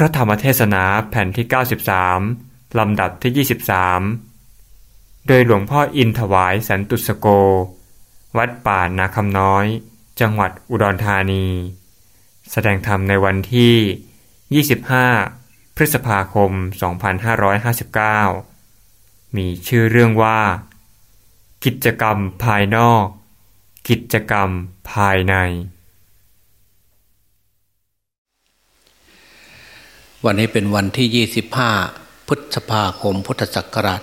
พระธรรมเทศนาแผ่นที่ 93 ลำดับที่ 23 โดยหลวงพ่ออินถวายสันตุสโก วัดป่านาคำน้อย จังหวัดอุดรธานี แสดงธรรมในวันที่ 25 พฤษภาคม 2559 มีชื่อเรื่องว่า กิจกรรมภายนอก กิจกรรมภายใน วันนี้เป็นวันที่ 25 พฤษภาคม พุทธศักราช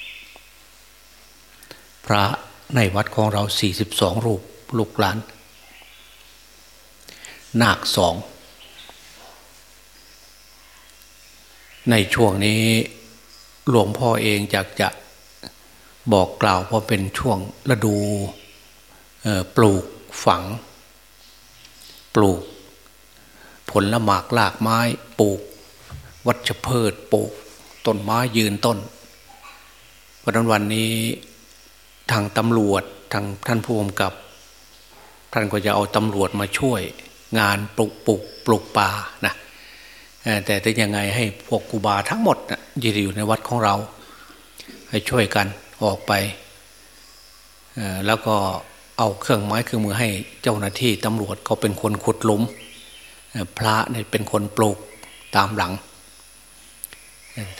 2559 พระในวัดของเรา 42 รูปลูกหลาน นาคสอง ในช่วงนี้หลวงพ่อเองอยากจะบอกกล่าวเพราะเป็นช่วงฤดูปลูกฝัง ปลูก ผลละหมากลากไม้ปลูก วัชพืชปลูก ต้นไม้ยืนต้นเพราะนั้นวันนี้ทางตำรวจทางท่านผู้กำกับ ท่านก็จะเอาตำรวจมาช่วย งานปลูกปลูกปลูกป่านะแต่ถึงยังไงให้พวกกูบาทั้งหมดนะยืนอยู่ในวัดของเรา ให้ช่วยกันออกไปแล้วก็เอาเครื่องไม้เครื่องมือให้เจ้าหน้าที่ตำรวจเขาเป็นคนขุดหลุม พระเนี่ยเป็นคนปลูกตามหลัง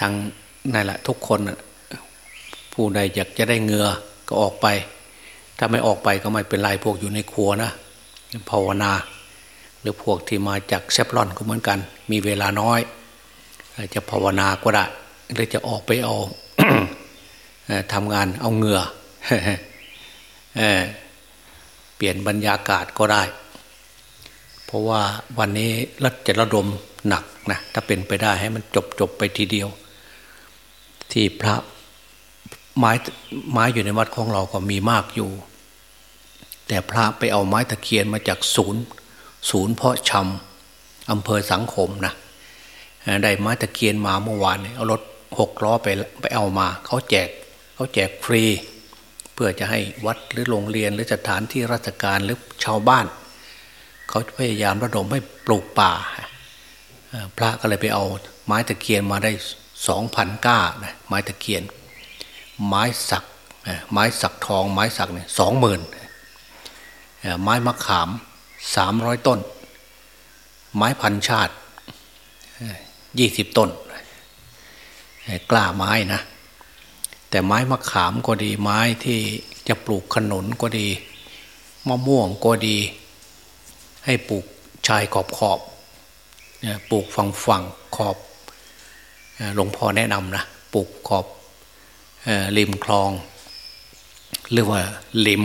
ทางนั่นแหละทุกคนผู้ใดอยากจะได้เงือก็ออกไป ถ้าไม่ออกไปก็ไม่เป็นไรพวกอยู่ในครัวนะภาวนา หรือพวกที่มาจากเซฟลอนก็เหมือนกัน มีเวลาน้อย จะภาวนาก็ได้หรือจะออกไปเอาทำงานเอาเงือเปลี่ยนบรรยากาศก็ได้ เพราะว่าวันนี้รัฐจะระดมหนักนะถ้าเป็นไปได้ให้มันจบจบไปทีเดียว ที่พระไม้ไม้อยู่ในวัดของเราก็มีมากอยู่ แต่พระไปเอาไม้ตะเคียนมาจากศูนย์ ศูนย์เพาะชำอำเภอสังคมนะได้ไม้ตะเคียนมาเมื่อวานเอารถหกล้อไปไปเอามาเขาแจกเขาแจกฟรี เพื่อจะให้วัดหรือโรงเรียนหรือสถานที่ราชการหรือชาวบ้าน เขาพยายามระดมให้ปลูกป่า พระก็เลยไปเอาไม้ตะเคียนมาได้สองพันก้าไม้ตะเคียน ไม้สักไม้สักทองไม้สักเนี่ยสองหมื่นไม้มะขามสามร้อยต้น ไม้พันชาติยี่สิบต้น กล้าไม้นะ แต่ไม้มะขามก็ดีไม้ที่จะปลูกขนุนก็ดี มะม่วงก็ดี ให้ปลูกชายขอบขอบปลูกฝั่งฝั่งขอบหลวงพ่อแนะนำนะปลูกขอบริมคลอง หรือว่าริม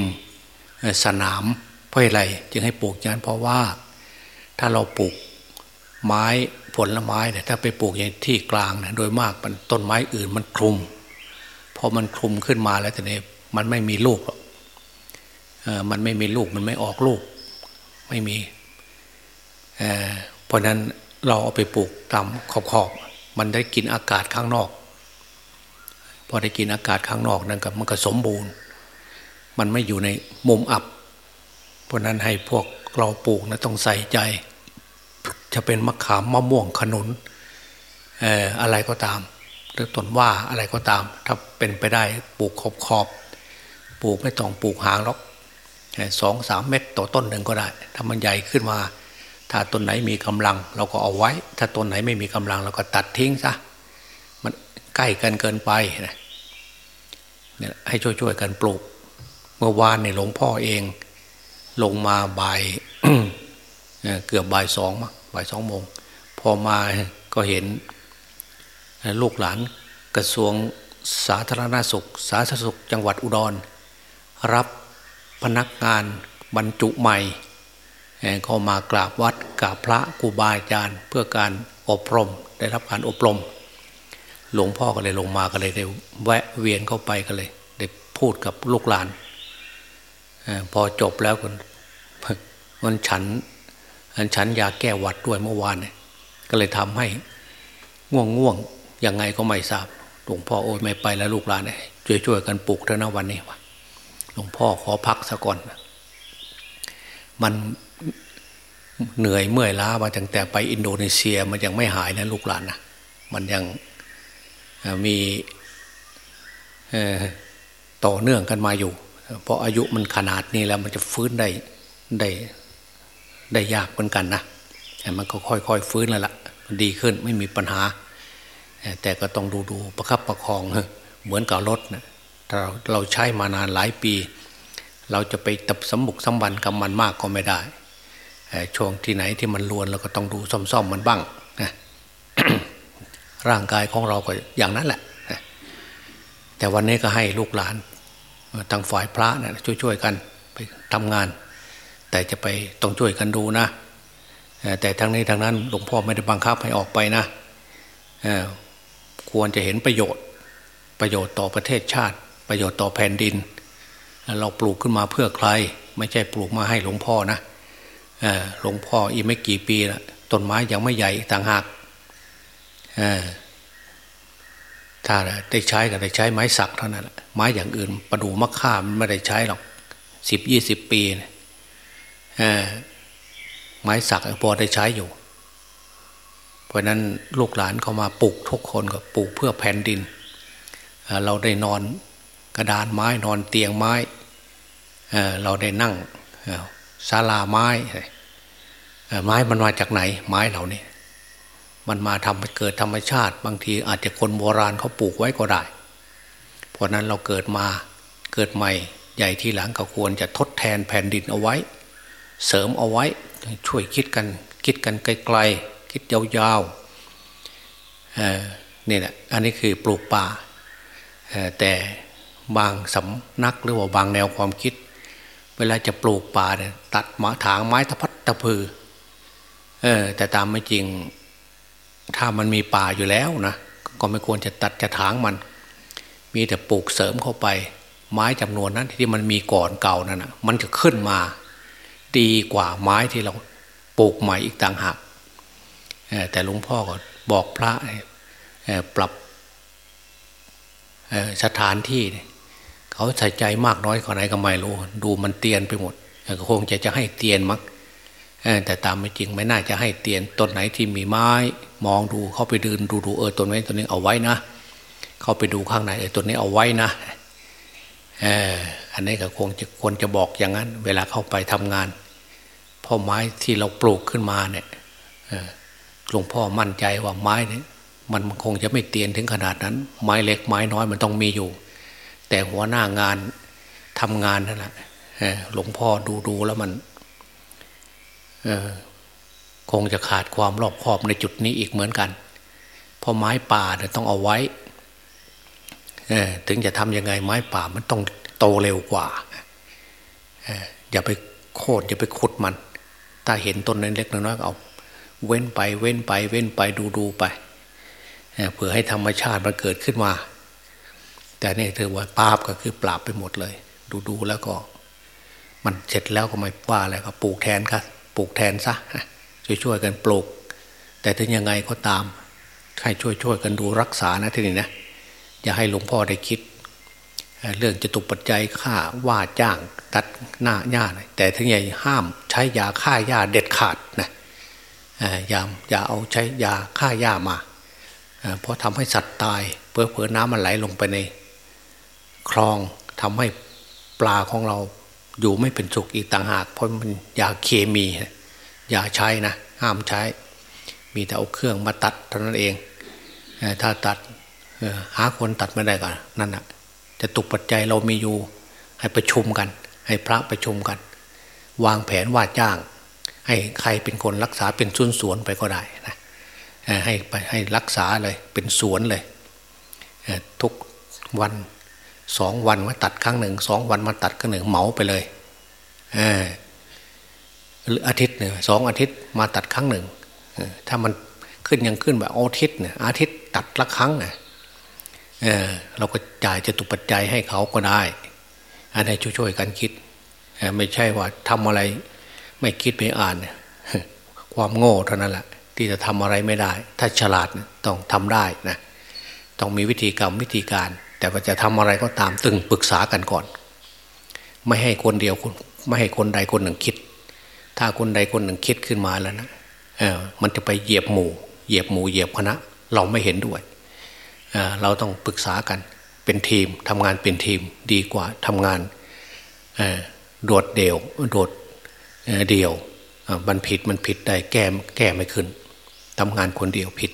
สนามเพราะอะไรจึงให้ปลูกอย่างนั้นเพราะว่าถ้าเราปลูกไม้ผลไม้เนี่ยถ้าไปปลูกอย่างที่กลางนะโดยมากมันต้นไม้อื่นมันคลุมพอมันคลุมขึ้นมาแล้วแต่เนี่ยมันไม่มีลูกหรอกมันไม่มีลูกมันไม่ออกลูก ไม่มีเเพราะนั้นเราเอาไปปลูกตามขอบๆมันได้กินอากาศข้างนอก พอได้กินอากาศข้างนอกนั่นก็มันก็สมบูรณ์ มันไม่อยู่ในมุมอับ เพราะนั้นให้พวกเราปลูกนะต้องใส่ใจ จะเป็นมะขามมะม่วงขนุนเอ่ออะไรก็ตาม หรือต้นว่าอะไรก็ตาม ถ้าเป็นไปได้ปลูกขอบขอบปลูกไม่ต้องปลูกหางหรอก สองสามเม็ดต่อต้นหนึ่งก็ได้ ถ้ามันใหญ่ขึ้นมา ถ้าต้นไหนมีกำลัง เราก็เอาไว้ ถ้าต้นไหนไม่มีกำลัง เราก็ตัดทิ้งซะมันใกล้กันเกินไปนะเนี่ยให้ช่วยๆกันปลูก เมื่อวานในหลวงพ่อเอง ลงมาบ่ายเกือบบ่ายสองมั้งบ่ายสองโมง พอมาก็เห็นลูกหลานกระทรวงสาธารณสุข สาธารณสุขจังหวัดอุดร รับ พนักงานบรรจุใหม่เข้ามากราบวัดกราบพระกูบาอาจารย์ เพื่อการอบรมได้รับการอบรม หลวงพ่อก็เลยลงมาก็เลยได้แวะเวียนเข้าไปก็เลย ได้พูดกับลูกหลานพอจบแล้วคนมันฉันฉันยาแก้หวัดด้วยเมื่อวานเนี่ยก็เลยทำให้ง่วงง่วงยังไงก็ไม่ทราบหลวงพ่อโอ้ยไม่ไปแล้วลูกหลานเนี่ยช่วยช่วยกันปลุกเท่านะวันนี้วะ หลวงพ่อขอพักสักก่อน มันเหนื่อยเมื่อยล้ามาตั้งแต่ไปอินโดนีเซียมันยังไม่หายนะลูกหลานนะมันยังมีต่อเนื่องกันมาอยู่ เพราะอายุมันขนาดนี้แล้วมันจะฟื้นได้ได้ได้ยากเหมือนกันนะแต่มันก็ค่อยๆฟื้นแล้วละ่ะดีขึ้นไม่มีปัญหา แต่ก็ต้องดูดูประคับประคองเหมือนกับรถนะ ถ้าเราใช้มานานหลายปี เราจะไปตับสมบุกสมบันกับมันมากก็ไม่ได้ช่วงที่ไหนที่มันลวนเราก็ต้องดูซ่อมๆมันบ้างนะร่างกายของเราก็อย่างนั้นแหละแต่วันนี้ก็ให้ลูกหลานทางฝ่ายพระนะช่วยๆกันไปทำงาน แต่จะไปต้องช่วยกันดูนะแต่ทั้งนี้ทั้งนั้นหลวงพ่อไม่ได้บังคับให้ออกไปนะควรจะเห็นประโยชน์ ประโยชน์ต่อประเทศชาติ ประโยชน์ต่อแผ่นดิน เราปลูกขึ้นมาเพื่อใคร ไม่ใช่ปลูกมาให้หลวงพ่อนะหลวงพ่ออีกไม่กี่ปีละต้นไม้ยังไม่ใหญ่ต่างหากถ้าได้ใช้ก็ได้ใช้ไม้สักเท่านั้นละไม้อย่างอื่น ประดูมะข่ามันไม่ได้ใช้หรอกสิบยี่สิบปีไม้สักพอได้ใช้อยู่ เพราะนั้นลูกหลานเขามาปลูกทุกคนก็ปลูกเพื่อแผ่นดิน เราได้นอน กระดานไม้นอนเตียงไม้เราได้นั่งศาลาไม้ไม้มันมาจากไหน ไม้เหล่านี้มันมาทำเกิดธรรมชาติ บางทีอาจจะคนโบราณเขาปลูกไว้ก็ได้ เพราะนั้นเราเกิดมาเกิดใหม่ใหญ่ที่หลังก็ควรจะทดแทนแผ่นดินเอาไว้ เสริมเอาไว้ช่วยคิดกันคิดกันไกลๆคิดยาวๆนี่แหละอันนี้คือปลูกป่าแต่ บางสำนักหรือว่าบางแนวความคิด เวลาจะปลูกป่าเนี่ยตัดหมาถางไม้ตะพัดตะพือเออแต่ตามไม่จริง ถ้ามันมีป่าอยู่แล้วนะก็ไม่ควรจะตัดจะถางมัน มีแต่ปลูกเสริมเข้าไป ไม้จำนวนนั้นที่มันมีก่อนเก่านั่นนะมันจะขึ้นมา ดีกว่าไม้ที่เราปลูกใหม่อีกต่างหากแต่หลวงพ่อก็บอกพระปรับสถานที่ เขาใส่ใจมากน้อยขนาดไหนก็ไม่รู้ ดูมันเตียนไปหมดก็คงจะจะให้เตียนมักแต่ตามไม่จริงไม่น่าจะให้เตียนต้นไหนที่มีไม้ มองดูเข้าไปดูดูดูเออต้นนี้ต้นนี้เอาไว้นะ เข้าไปดูข้างในเออต้นนี้เอาไว้นะเอออันนี้ก็คงจะควรจะบอกอย่างนั้น เวลาเข้าไปทำงานพ่อไม้ที่เราปลูกขึ้นมาเนี่ยหลวงพ่อมั่นใจว่าไม้เนี่ยมันคงจะไม่เตียนถึงขนาดนั้น ไม้เล็กไม้น้อยมันต้องมีอยู่ แต่หัวหน้างานทำงานนั่นแหละหลวงพ่อดูดูแล้วมันคงจะขาดความรอบคอบในจุดนี้อีกเหมือนกัน เพราะไม้ป่าเนี่ยต้องเอาไว้ถึงจะทำยังไงไม้ป่ามันต้องโตเร็วกว่าอย่าไปโค่นอย่าไปขุดมัน ถ้าเห็นต้นเล็กน้อยเอา เว้นไปเว้นไป เว้นไปดูดูไปเพื่อให้ธรรมชาติมันเกิดขึ้นมา แต่นี่เธอว่าปราบก็คือปราบไปหมดเลย ดูดูแล้วก็ มันเสร็จแล้วก็ไม่ว่าอะไรก็ปลูกแทนครับปลูกแทนซะช่วยๆกันปลูก แต่ถึงยังไงก็ตามให้ช่วยๆกันดูรักษานะทีนี้นะอย่าให้หลวงพ่อได้คิด เรื่องจะตุปัจจัยค่าว่าจ้างตัดหน้าหญ้าแต่ถึงใหญ่ห้ามใช้ยาฆ่าหญ้าเด็ดขาดนะอย่าอย่าเอาใช้ยาฆ่าหญ้ามาเพราะทำให้สัตว์ตายเพื่อเพื่อน้ำมันไหลลงไปใน คลองทำให้ปลาของเราอยู่ไม่เป็นสุขอีกต่างหาก เพราะมันยาเคมีอย่าใช้นะห้ามใช้ มีแต่เอาเครื่องมาตัดเท่านั้นเอง ถ้าตัดหาคนตัดไม่ได้ก่อนนั่นนะจะตุกปัจจัยเรามีอยู่ให้ประชุมกัน ให้พระประชุมกัน วางแผนว่าจ้าง ให้ใครเป็นคนรักษาเป็นสวนสวนไปก็ได้นะให้ไปให้รักษาเลยเป็นสวนเลยทุกวัน สองวันมาตัดครั้งหนึ่งสองวันมาตัดครั้งหนึ่งเหมาไปเลยเออหรืออาทิตย์หนึ่งสองอาทิตย์มาตัดครั้งหนึ่งถ้ามันขึ้นยังขึ้นแบบอาทิตย์เนี่ยอาทิตย์ตัดละครั้งเออเราก็จ่ายจะตุปัจจัยให้เขาก็ได้ อันนี้ช่วยๆกันคิดไม่ใช่ว่าทำอะไร ไม่คิดไม่อ่านความโง่เท่านั้นแหละที่จะทำอะไรไม่ได้ ถ้าฉลาดต้องทำได้นะต้องมีวิธีกรรมวิธีการ แต่ว่าจะทำอะไรก็ตามตึงปรึกษากันก่อน ไม่ให้คนเดียวไม่ให้คนใดคนหนึ่งคิด ถ้าคนใดคนหนึ่งคิดขึ้นมาแล้วนะเออมันจะไปเหยียบหมู่ เหยียบหมู่เหยียบคณะ เราไม่เห็นด้วยเเราต้องปรึกษากันเป็นทีมทำงานเป็นทีมดีกว่าทำงานโดดเดี่ยวโดดเดี่ยวมันผิดมันผิดได้แก้แก้ไม่ขึ้นทำงานคนเดียวผิด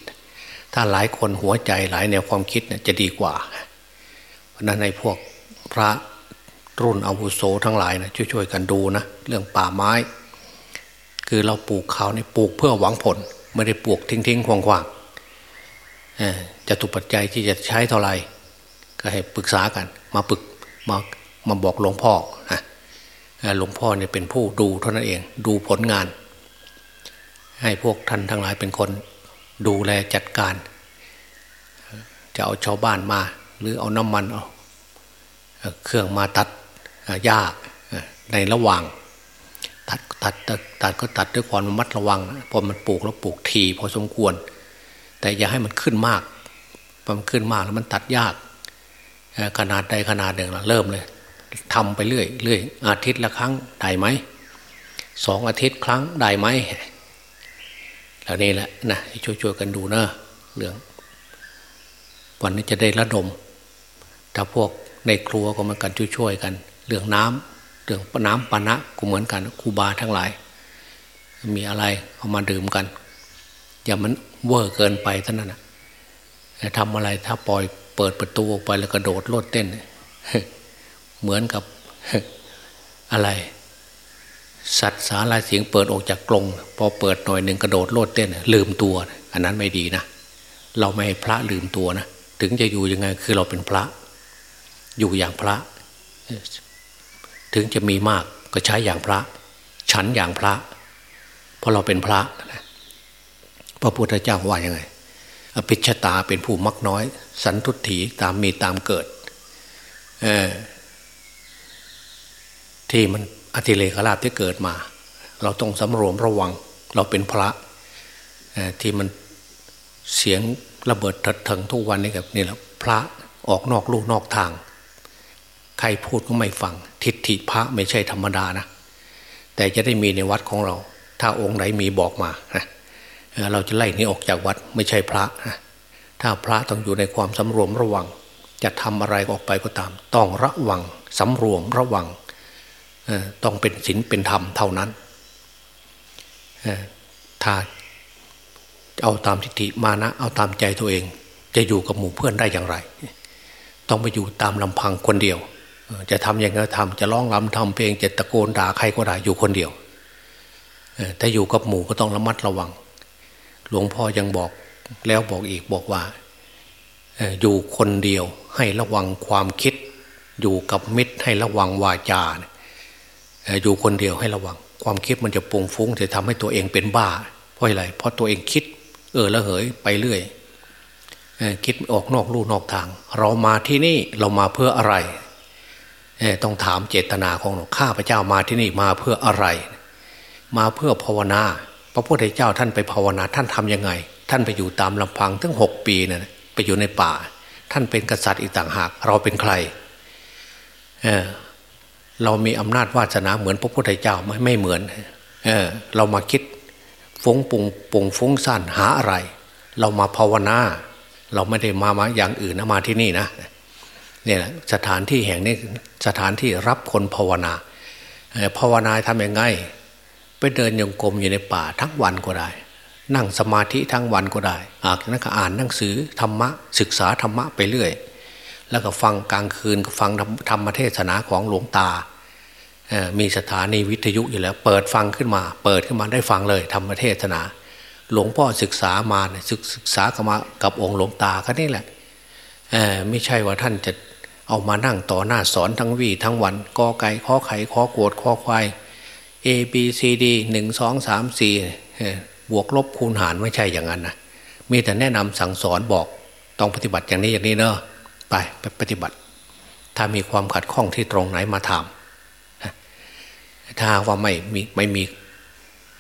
ถ้าหลายคนหัวใจหลายแนวความคิดเนี่ยจะดีกว่า นั้นในพวกพระรุ่นอาวุโสทั้งหลายนะช่วยๆกันดูนะเรื่องป่าไม้ คือเราปลูกเขาเนี่ยปลูกเพื่อหวังผล ไม่ได้ปลูกทิ้งๆควางๆจะตุปัจจัยที่จะใช้เท่าไหร่ก็ให้ปรึกษากัน มาปรึกมามาบอกหลวงพ่อนะหลวงพ่อเนี่ยเป็นผู้ดูเท่านั้นเอง ดูผลงาน ให้พวกท่านทั้งหลายเป็นคน ดูแลจัดการ จะเอาชาวบ้านมา หรือเอาน้ำมันเอาเครื่องมาตัดหญ้าในระหว่าง ตัดตัดตัดก็ตัดด้วยความระมัดระวังพอมันปลูกแล้วปลูกทีพอสมควร แต่อย่าให้มันขึ้นมากพอมันขึ้นมากแล้วมันตัดยากขนาดใดขนาดหนึ่งเราเริ่มเลยทำไปเรื่อยเรื่อยอาทิตย์ละครั้งได้ไหมสองอาทิตย์ครั้งได้ไหมแล้วนี่แหละนะช่วยช่วยกันดูเนอะเรื่อง วันนี้จะได้ระดม ถ้าพวกในครัวก็มากันช่วยๆกัน เรื่องน้ำเรื่องน้ำปานะก็เหมือนกันครูบาทั้งหลาย มีอะไรเอามาดื่มกัน อย่ามันเวอร์เกินไปเท่านั้นนะทำอะไรถ้าปล่อยเปิดประตูออกไปแล้วกระโดดโลดเต้น เหมือนกับอะไร สัตว์สาลายเสียงเปิดออกจากกรงพอเปิดหน่อยหนึ่งกระโดดโลดเต้น ลืมตัว อันนั้นไม่ดีนะ เราไม่ให้พระลืมตัวนะ ถึงจะอยู่ยังไง คือเราเป็นพระ อยู่อย่างพระ ถึงจะมีมากก็ใช้อย่างพระ ฉันอย่างพระ เพราะเราเป็นพระพระพุทธเจ้าว่ายังไงอภิชตาเป็นผู้มักน้อย สันทุถีตามมีตามเกิดที่มันอธิเลกราบที่เกิดมา เราต้องสำรวมระวัง เราเป็นพระที่มันเสียง ระเบิดถัดถึงทุกวันนี้กับนี่แหละพระออกนอกลูกนอกทาง ใครพูดก็ไม่ฟัง ทิฏฐิพระไม่ใช่ธรรมดานะ แต่จะได้มีในวัดของเรา ถ้าองค์ไหนมีบอกมานะเราจะไล่นี้ออกจากวัดไม่ใช่พระนะถ้าพระต้องอยู่ในความสำรวมระวัง จะทำอะไรออกไปก็ตาม ต้องระวังสำรวมระวังต้องเป็นศีลเป็นธรรมเท่านั้นถ้า เอาตามทิฏฐิมานะ เอาตามใจตัวเอง จะอยู่กับหมู่เพื่อนได้อย่างไร ต้องไปอยู่ตามลำพังคนเดียว จะทำอย่างไรทำจะร้องรำทำเพลงจะตะโกนด่าใครก็ได้อยู่คนเดียวถ้าอยู่กับหมู่ก็ต้องระมัดระวัง หลวงพ่อยังบอกแล้วบอกอีกบอกว่าอยู่คนเดียวให้ระวังความคิด อยู่กับมิตรให้ระวังวาจาอยู่คนเดียวให้ระวัง ความคิดมันจะปุงฟุ้งจะทำให้ตัวเองเป็นบ้า เพราะอะไรเพราะตัวเองคิด เออละเหยไปเรื่อยคิดออกนอกลู่นอกทาง เรามาที่นี่เรามาเพื่ออะไรต้องถามเจตนาของเราข้าพเจ้ามาที่นี่มาเพื่ออะไร มาเพื่อภาวนา พระพุทธเจ้าท่านไปภาวนาท่านทํำยังไง ท่านไปอยู่ตามลำพังทั้งหกปีนะ่ะไปอยู่ในป่า ท่านเป็นกษัตริย์อีกต่างหาก เราเป็นใครเเรามีอำนาจวาสนาเหมือนพระพุทธเจ้าไม่ไม่เหมือนเออเรามาคิด ฟงปุงปุงฟงสั้นหาอะไร เรามาภาวนา เราไม่ได้มามาอย่างอื่นนะมาที่นี่นะเนี่ยสถานที่แห่งนี้สถานที่รับคนภาวนาภาวนาทำยังไง ไปเดินยงกรมอยู่ในป่าทั้งวันก็ได้ นั่งสมาธิทั้งวันก็ได้อ่านนักอ่านหนังสือธรรมะศึกษาธรรมะไปเรื่อย แล้วก็ฟังกลางคืนก็ฟังธรรมเทศนาของหลวงตา มีสถานีวิทยุอยู่แล้ว เปิดฟังขึ้นมา เปิดขึ้นมาได้ฟังเลยธรรมเทศนา หลวงพ่อศึกษามาศึกษากับมากับองค์หลวงตาก็นี่แหละไม่ใช่ว่าท่านจะเอามานั่งต่อหน้าสอนทั้งวีทั้งวันกอไก่ข้อไข่ข้อโกดข้อควาย A B C D หนึ่งสองสามสี่บวกลบคูณหารไม่ใช่อย่างนั้นนะมีแต่แนะนำสั่งสอนบอกต้องปฏิบัติอย่างนี้อย่างนี้เนอะไปไปปฏิบัติ ถ้ามีความขัดข้องที่ตรงไหนมาถาม ถ้าว่าไม่มีไม่มี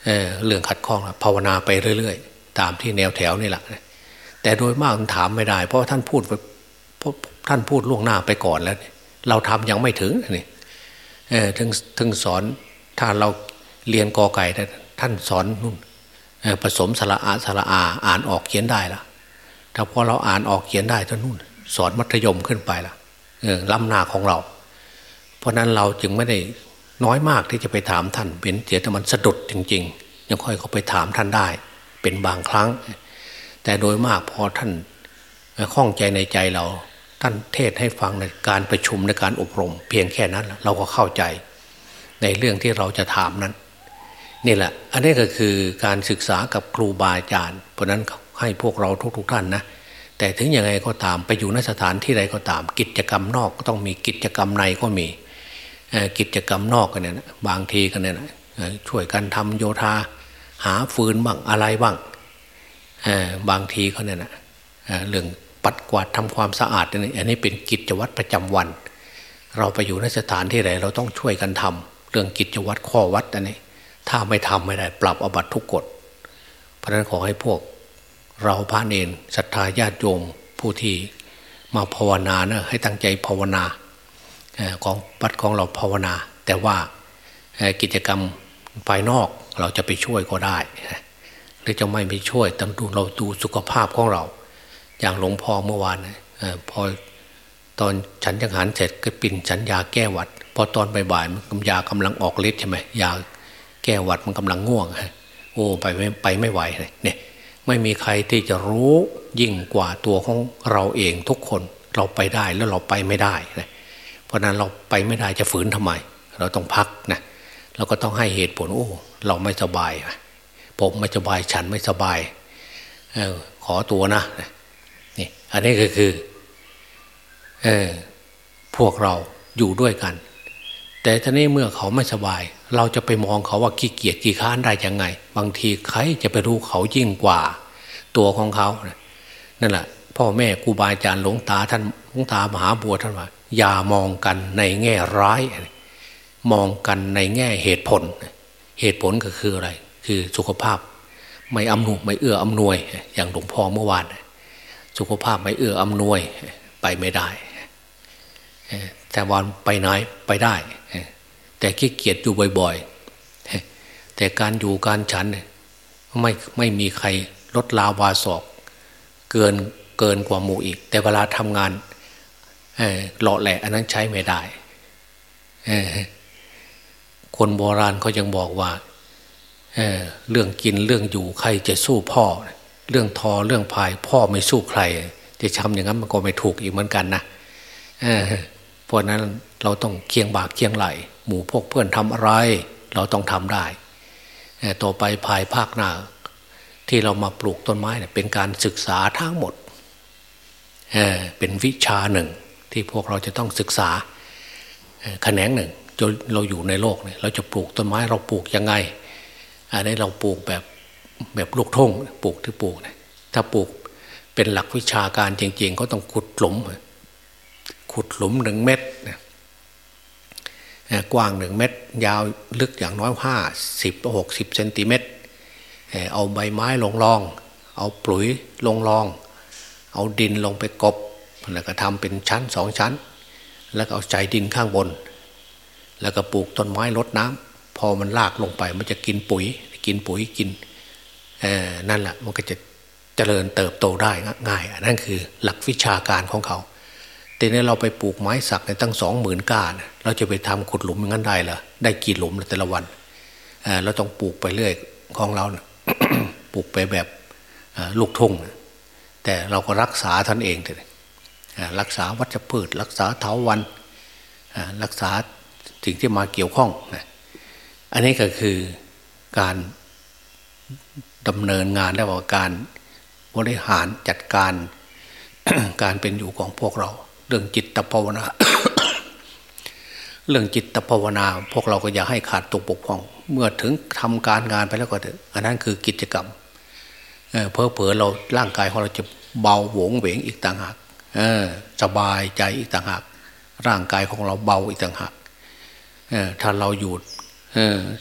เเรื่องขัดข้องภาวนาไปเรื่อยๆ ตามที่แนวแถวนี่แหละแต่โดยมากถามไม่ได้ เพราะท่านพูดท่านพูดล่วงหน้าไปก่อนแล้ว เราทำยังไม่ถึงนี่ถึงถึงสอนถ้าเราเรียนกอไก่ท่านสอนนู่นผสมสระอาสระอาอ่านออกเขียนได้ละถ้าพอเราอ่านออกเขียนได้ท่านนู่น สอนมัธยมขึ้นไปละล้ำหน้าของเรา เพราะนั้นเราจึงไม่ได้ น้อยมากที่จะไปถามท่านเป็นเสียแต่มันสะดุดจริง ๆ ยังค่อยเขาไปถามท่านได้ เป็นบางครั้ง แต่โดยมากพอท่านข้องใจในใจเรา ท่านเทศให้ฟังในการประชุมในการอบรม เพียงแค่นั้นเราก็เข้าใจ ในเรื่องที่เราจะถามนั้นนี่แหละ อันนี้ก็คือการศึกษากับครูบาอาจารย์ เพราะนั้นให้พวกเราทุกๆท่านนะ แต่ถึงยังไงก็ตามไปอยู่ในสถานที่ใดก็ตาม กิจกรรมนอกก็ต้องมีกิจกรรมในก็มี กิจกรรมนอกกันเนี่ยบางทีกันเนี่ยช่วยกันทำโยธา หาฟืนบ้างอะไรบ้างบางทีเขาเนี่ยนะเรื่องปัดกวาดทำความสะอาดนี่อันนี้เป็นกิจวัตรประจำวัน เราไปอยู่ในสถานที่ใดเราต้องช่วยกันทำเรื่องกิจวัตรข้อวัดอันนี้ ถ้าไม่ทำไม่ได้ ปรับอบัตทุกกฎ เพราะฉะนั้นขอให้พวก เราพระเนนศรัทธาญาติโยมผู้ที่มาภาวนานะให้ตั้งใจภาวนา ของวัดของเราภาวนา แต่ว่ากิจกรรมภายนอกเราจะไปช่วยก็ได้หรือจะไม่ไปช่วยต้องดูเราดูสุขภาพของเรา อย่างหลวงพ่อเมื่อวานพอตอนฉันจังหันเสร็จก็ปิ่นฉันยาแก้หวัด พอตอนบ่ายๆมันยากำลังออกฤทธิ์ใช่ไหมยาแก้หวัดมันกำลังง่วงโอ้ไปไม่ไปไม่ไหวเนี่ยไม่มีใครที่จะรู้ยิ่งกว่าตัวของเราเองทุกคนเราไปได้แล้วเราไปไม่ได้นะ ราะนั้นเราไปไม่ได้จะฝืนทำไม เราต้องพักนะเราก็ต้องให้เหตุผลโอ้เราไม่สบาย ผมไม่สบายฉันไม่สบายออขอตัวนะนี่อันนี้ก็คือเออพวกเราอยู่ด้วยกัน แต่ทีนี้เมื่อเขาไม่สบาย เราจะไปมองเขาว่าขี้เกียจขี้ค้านได้ยังไง บางทีใครจะไปรู้เขายิ่งกว่า ตัวของเขานั่นแหละพ่อแม่ครูบาอาจารย์หลวงตาท่านหลวงตามหาบัวท่านว่า อย่ามองกันในแง่ร้าย มองกันในแง่เหตุผล เหตุผลก็คืออะไร คือสุขภาพ ไม่อำนวยไม่เอื้ออำนวย อย่างหลวงพ่อเมื่อวาน สุขภาพไม่เอื้ออำนวยไปไม่ได้ แต่วันไปไหนไปได้ แต่ขี้เกียจอยู่บ่อยๆ แต่การอยู่การฉันไม่ไม่มีใครลดลาวาศอก เกินเกินกว่าหมู่อีก แต่เวลาทำงาน หล่อแหละอันนั้นใช้ไม่ได้ คนโบราณเขายังบอกว่าเเรื่องกินเรื่องอยู่ใครจะสู้พ่อ เรื่องทอเรื่องพายพ่อไม่สู้ใคร จะทำอย่างนั้นมันก็ไม่ถูกอีกเหมือนกันนะเพราะนั้นเราต้องเคียงบากเคียงไหล หมู่พวกเพื่อนทำอะไร เราต้องทำได้ต่อไปภายภาคหน้า ที่เรามาปลูกต้นไม้เนี่ยเป็นการศึกษาทั้งหมดเเป็นวิชาหนึ่ง ที่พวกเราจะต้องศึกษาแขนงหนึ่งจนเราอยู่ในโลกเนี่ยเราจะปลูกต้นไม้เราปลูกยังไงอันนี้เราปลูกแบบแบบลูกทุ่งปลูกที่ปลูกนี่ยถ้าปลูกเป็นหลักวิชาการจริงๆ ก็ต้องขุดหลุม ขุดหลุมหนึ่งเมตรกว้างหนึ่งเมตร ยาวลึกอย่างน้อยห้าสิบหกสิบเซนติเมตรเอาใบไม้ลงรอง เอาปุ๋ยลงรอง เอาดินลงไปกบ แล้วก็ทำเป็นชั้นสองชั้น แล้วก็เอาใจดินข้างบน แล้วก็ปลูกต้นไม้ลดน้ำพอมันลากลงไปมันจะกินปุ๋ย กินปุ๋ยกินนั่นแหละมันก็จะเจริญเติบโตได้ง่ายนั่นคือหลักวิชาการของเขาแต่เนี่ยเราไปปลูกไม้สักในตั้งสองหมื่นก้านเราจะไปทำขุดหลุมอย่างนั้นได้เหรอได้กี่หลุมแต่ละวันเราต้องปลูกไปเรื่อยของเรานะปลูกไปแบบลูกทุ่งแต่เราก็รักษาท่านเองเลย รักษาวัชพืช รักษาเถาวันรักษาสิ่งที่มาเกี่ยวข้องอันนี้ก็คือการดำเนินงานและว่าการบริหารจัดการการเป็นอยู่ของพวกเรา เรื่องจิตภาวนา เรื่องจิตภาวนา พวกเราก็อย่าให้ขาดตกปกพร่อง เมื่อถึงทำการงานไปแล้วก็เถอะอันนั้นคือกิจกรรมเพอเพอเราร่างกายของเราจะเบาหวงเหวงอีกต่างหาก สบายใจอีกต่างหากร่างกายของเราเบาอีกต่างหากถ้าเราหยุด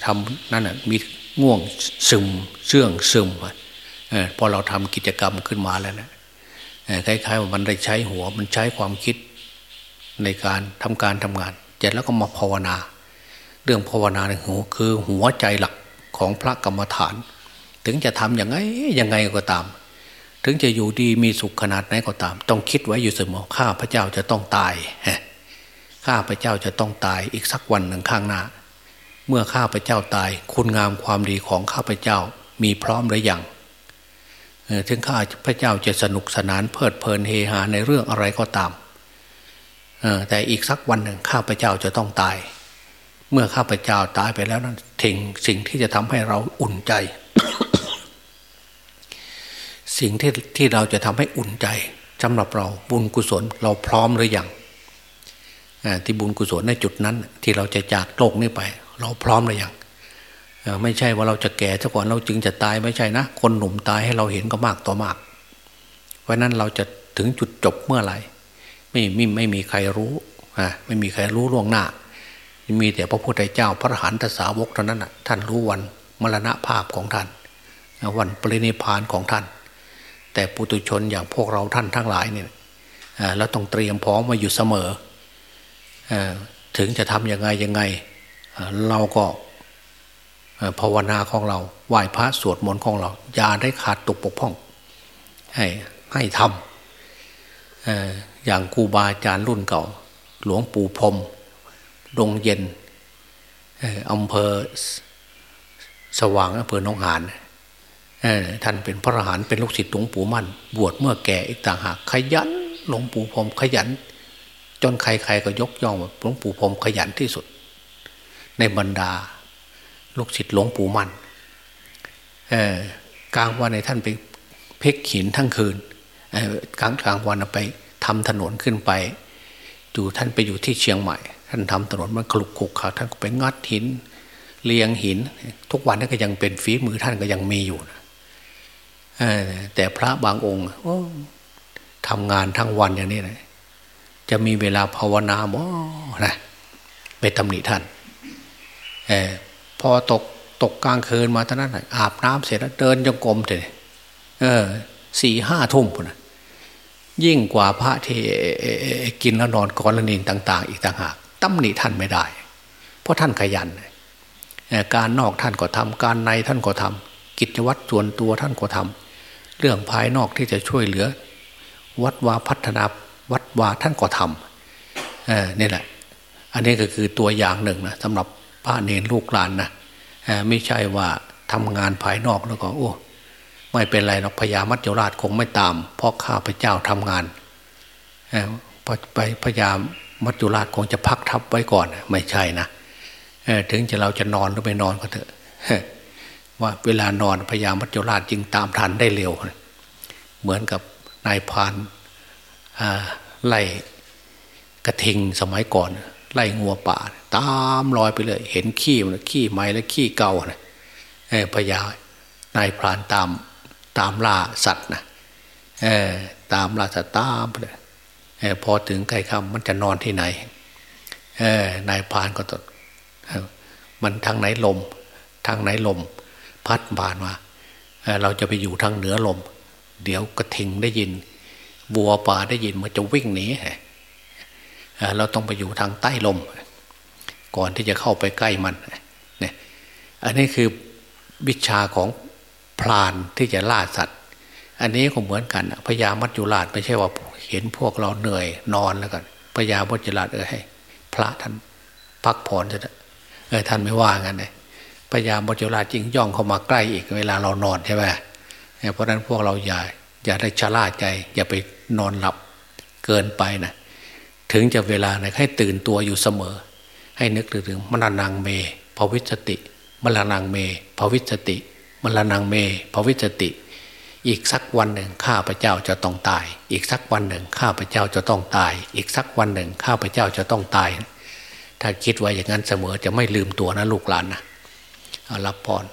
ทำนั่นมีง่วงซึมเสื่องซึมพอเราทำกิจกรรมขึ้นมาแล้วนะคล้ายๆว่ามันได้ใช้หัวมันใช้ความคิดในการทำการทำงานเสร็จแล้วก็มาภาวนา เรื่องภาวนาเนี่ยคือหัวใจหลักของพระกรรมฐาน ถึงจะทำอย่างไงยังไงก็ตาม ถึงจะอยู่ดีมีสุขขนาดไหนก็ตาม ต้องคิดไว้อยู่เสมอข้าพระเจ้าจะต้องตายข้าพระเจ้าจะต้องตายอีกสักวันหนึ่งข้างหน้า เมื่อข้าพระเจ้าตาย คุณงามความดีของข้าพระเจ้ามีพร้อมหรือยังถึงข้าพระเจ้าจะสนุกสนานเพลิดเพลินเฮฮาในเรื่องอะไรก็ตามแต่อีกสักวันหนึ่งข้าพเจ้าจะต้องตาย เมื่อข้าพเจ้าตายไปแล้วนั้นถึงสิ่งที่จะทำให้เราอุ่นใจ สิ่งที่ที่เราจะทำให้อุ่นใจสำหรับเราบุญกุศลเราพร้อมหรือยังที่บุญกุศลในจุดนั้น ที่เราจะจากโลกนี้ไป เราพร้อมหรือยังไม่ใช่ว่าเราจะแก่ซะก่อนเราจึงจะตายไม่ใช่นะ คนหนุ่มตายให้เราเห็นก็มากต่อมาก เพราะนั้นเราจะถึงจุดจบเมื่อไหร่ไม่ไม่ไม่มีใครรู้อ่าไม่มีใครรู้ล่วงหน้า มีแต่พระพุทธเจ้าพระหันตสาวกเท่านั้นท่านรู้วันมรณะภาพของท่าน วันปรินิพานของท่าน แต่ปุตุชนอย่างพวกเราท่านทั้งหลายเนี่ยเราต้องเตรียมพร้อมมาอยู่เสมอถึงจะทำยังไงยังไง เราก็ภาวนาของเราไหว้พระสวดมนต์ของเรา อย่าได้ขาดตกปกพ่อง ให้ให้ทำอย่างครูบาอาจารย์รุ่นเก่า หลวงปู่พรมดงเย็นอำเภอสว่างอำเภอหนองหาน ท่านเป็นพระอรหันต์เป็นลูกศิษย์หลวงปู่มั่น บวชเมื่อแก่อีกต่างหากขยันหลวงปู่พรมขยัน จนใครๆก็ยกย่องว่าหลวงปู่พรมขยันที่สุด ในบรรดา ลูกศิษย์หลวงปู่มั่นกลางวันในท่านไปเพกหินทั้งคืนกลางกลางวันไปทำถนนขึ้นไปอยู่ท่านไปอยู่ที่เชียงใหม่ ท่านทำถนนมันคลุกคลุกขาท่านก็ไปงัดหินเลียงหิน ทุกวันนั้นก็ยังเป็นฝีมือท่านก็ยังมีอยู่นะ แต่พระบางองค์ทำงานทั้งวันอย่างนี้นะจะมีเวลาภาวนาบ่นะไปตำหนิท่านอพอตกตกกลางคืนมาท่านั้นอาบน้ำเสร็จแล้วเดินจงกรมเลยเออสี่ห้าทุ่มนะยิ่งกว่าพระที่กินแล้วนอนกรณีต่าง ๆ อีกต่างหากตำหนิท่านไม่ได้ เพราะท่านขยัน การนอกท่านก็ทำการในท่านก็ทำกิจวัตรส่วนตัวท่านก็ทำ เรื่องภายนอกที่จะช่วยเหลือ วัดวาพัฒนาวัดวาท่านก็ทำนี่แหละ อันนี้ก็คือตัวอย่างหนึ่งนะสำหรับพระเนรลูกหลานนะไม่ใช่ว่าทำงานภายนอกแล้วก็โอ้ไม่เป็นไรหรอกพญามัจจุราชคงไม่ตาม เพราะข้าพเจ้าทำงานไปพญามัจจุราชคงจะพักทับไว้ก่อนไม่ใช่นะถึงจะเราจะนอนหรือไม่นอนก็เถอะ ว่าเวลานอนพญามัจจุราชจึงตามทันได้เร็ว เหมือนกับนายพานไล่กระทิงสมัยก่อน ไล่งัวป่า ตามรอยไปเลย เห็นขี้มันขี้ไม้และขี้เก่านะพญานายพรานตามตามล่าสัตว์นะเออตามล่าสัตว์ตามไปเลยพอถึงใกล้ค่ำมันจะนอนที่ไหนเออนายพรานก็ตดมันทางไหนลม ทางไหนลม พัดบานมาเราจะไปอยู่ทางเหนือลม เดี๋ยวกระทิงได้ยินวัวป่าได้ยินมันจะวิ่งหนีเราต้องไปอยู่ทางใต้ลม ก่อนที่จะเข้าไปใกล้มันเนี่ยอันนี้คือวิชาของพรานที่จะล่าสัตว์ อันนี้ก็เหมือนกันพญามัจจุราชไม่ใช่ว่าเห็นพวกเราเหนื่อยนอนแล้วกันพญามัจจุราชเออให้ พระท่านพักผ่อนจะเออท่านไม่ว่างั้นเลย พญามัจจุราชจริงย่องเข้ามาใกล้อีกเวลาเรานอนใช่ไหมเพราะนั้นพวกเราอย่าอย่าได้ชะล่าใจ อย่าไปนอนหลับเกินไปนะถึงจะเวลาไหนให้ตื่นตัวอยู่เสมอ ให้นึกถึงมรณงเมภวิสติมรณงเมภวิสติมรณงเมภวิจติ อีกสักวันหนึ่งข้าพเจ้าจะต้องตาย อีกสักวันหนึ่งข้าพเจ้าจะต้องตาย อีกสักวันหนึ่งข้าพเจ้าจะต้องตาย ถ้าคิดไว้อย่างนั้นเสมอจะไม่ลืมตัวนะลูกหลานนะ รับพร